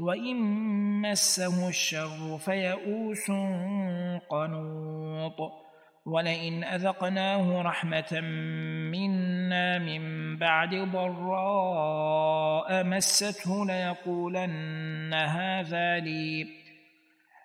وإن مسه الشر فيئوس قنوط. ولئن أذقناه رحمة منا من بعد ضراء مسته ليقولن هذا لي.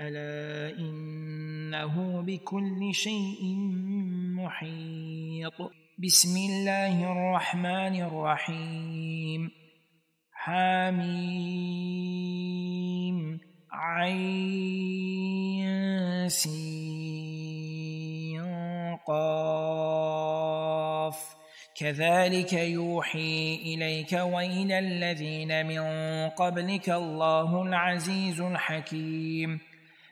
ألا إنه بكل شيء محيط. بسم الله الرحمن الرحيم. حميم. عين قاف. كذلك يوحي إليك وإلى الذين من قبلك الله العزيز الحكيم.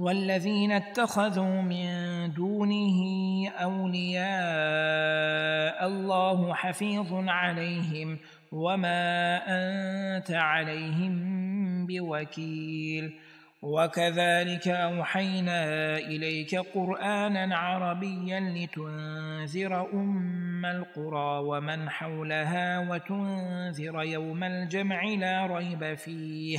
والذين اتخذوا من دونه أولياء الله حفيظ عليهم وما أنت عليهم بوكيل. وكذلك أوحينا إليك قرآنا عربيا لتنذر أم القرى ومن حولها وتنذر يوم الجمع لا ريب فيه.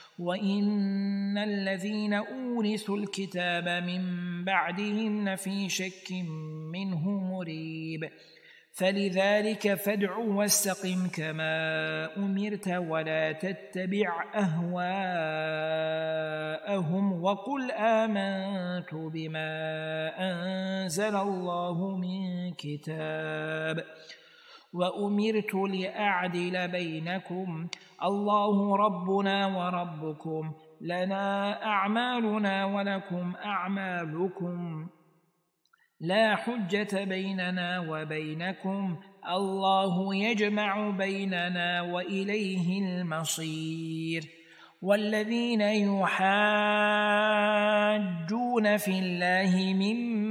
وإن الذين أورثوا الكتاب من بعدهم لفي شك منه مريب فلذلك فادع واستقم كما أمرت ولا تتبع أهواءهم وقل آمنت بما أنزل الله من كتاب وأمرت لأعدل بينكم. الله ربنا وربكم. لنا أعمالنا ولكم أعمالكم. لا حجة بيننا وبينكم. الله يجمع بيننا وإليه المصير. والذين يحاجون في الله من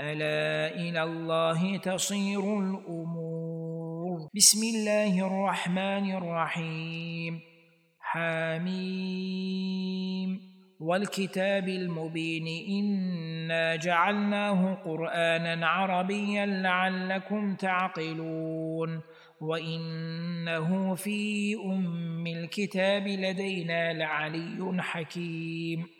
ألا إلى الله تصير الأمور. بسم الله الرحمن الرحيم. حميم. والكتاب المبين. إنا جعلناه قرآنا عربيا لعلكم تعقلون. وإنه في أم الكتاب لدينا لعلي حكيم.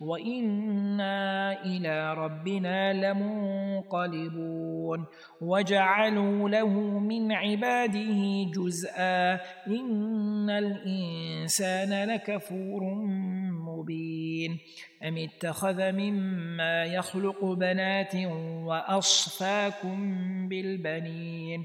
وإنا إلى ربنا لمنقلبون وجعلوا له من عباده جزءا إن الإنسان لكفور مبين أم اتخذ مما يخلق بنات وأصفاكم بالبنين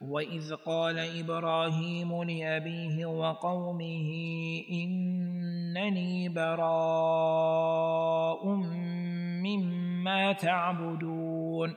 وإذ قال إبراهيم لأبيه وقومه إنني براء مما تعبدون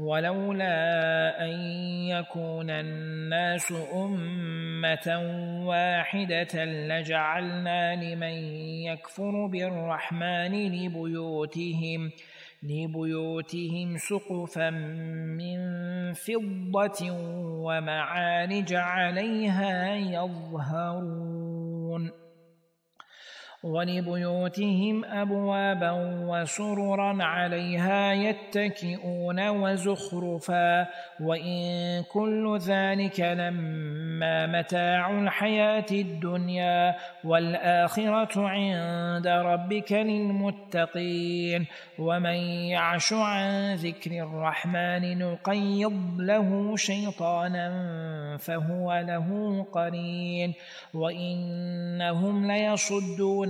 ولولا أن يكون الناس أمة واحدة لجعلنا لمن يكفر بالرحمن لبيوتهم لبيوتهم سقفا من فضة ومعارج عليها يظهرون. ولبيوتهم أبوابا وسررا عليها يتكئون وزخرفا وإن كل ذلك لما متاع الحياة الدنيا والآخرة عند ربك للمتقين ومن يعش عن ذكر الرحمن نقيض له شيطانا فهو له قرين وإنهم ليصدون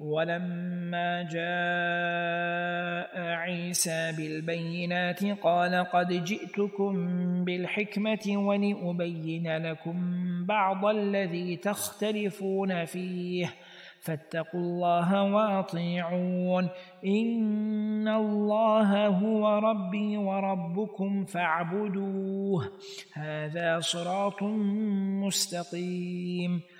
ولما جاء عيسى بالبينات قال قد جئتكم بالحكمة ولأبين لكم بعض الذي تختلفون فيه. فاتقوا الله وأطيعون. إن الله هو ربي وربكم فاعبدوه. هذا صراط مستقيم.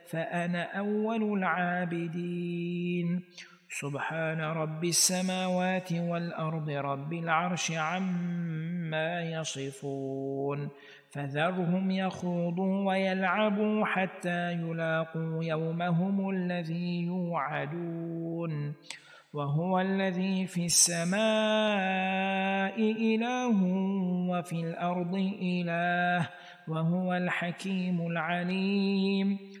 فأنا أول العابدين. سبحان رب السماوات والأرض رب العرش عما يصفون. فذرهم يخوضوا ويلعبوا حتى يلاقوا يومهم الذي يوعدون. وهو الذي في السماء إله وفي الأرض إله وهو الحكيم العليم.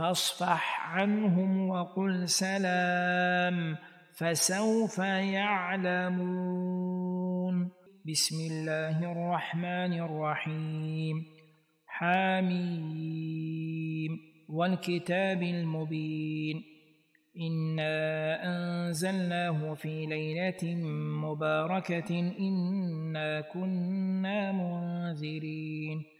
فاصفح عنهم وقل سلام فسوف يعلمون. بسم الله الرحمن الرحيم. حاميم والكتاب المبين. إنا أنزلناه في ليلة مباركة. إنا كنا منذرين.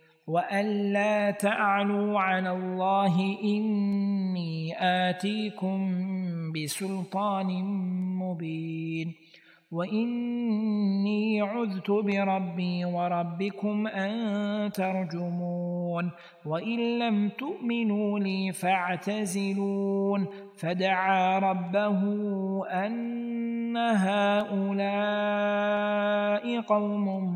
وأن لا تعلوا على الله إني آتيكم بسلطان مبين وإني عذت بربي وربكم أن ترجمون وإن لم تؤمنوا لي فاعتزلون فدعا ربه أن هؤلاء قوم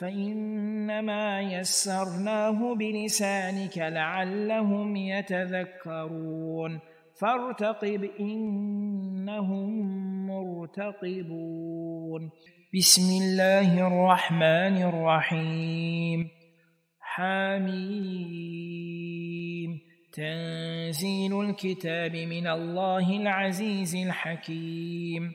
فإنما يسرناه بلسانك لعلهم يتذكرون. فارتقب إنهم مرتقبون. بسم الله الرحمن الرحيم. حميم. تنزيل الكتاب من الله العزيز الحكيم.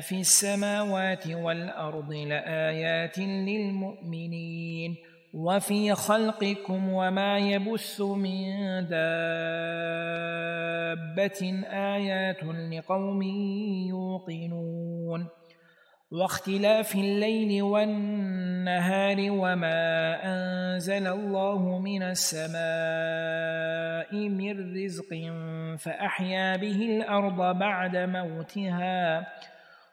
في السماوات والأرض لآيات للمؤمنين وفي خلقكم وما يبث من دابة آيات لقوم يوقنون واختلاف الليل والنهار وما أنزل الله من السماء من رزق فأحيا به الأرض بعد موتها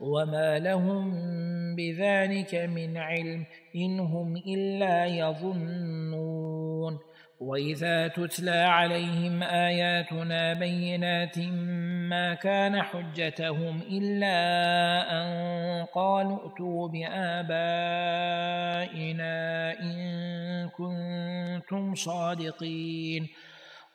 وما لهم بذلك من علم إن هم إلا يظنون وإذا تتلى عليهم آياتنا بينات ما كان حجتهم إلا أن قالوا ائتوا بآبائنا إن كنتم صادقين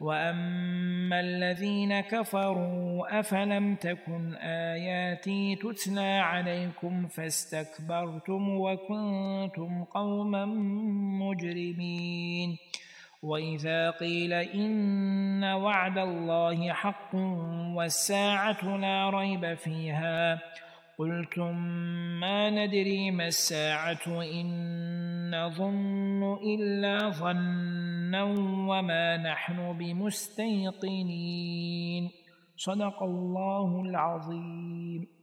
وأما الذين كفروا أفلم تكن آياتي تتلى عليكم فاستكبرتم وكنتم قوما مجرمين وإذا قيل إن وعد الله حق والساعة لا ريب فيها قلتم ما ندري ما الساعة إن نظن إلا ظنا وما نحن بمستيقنين. صدق الله العظيم.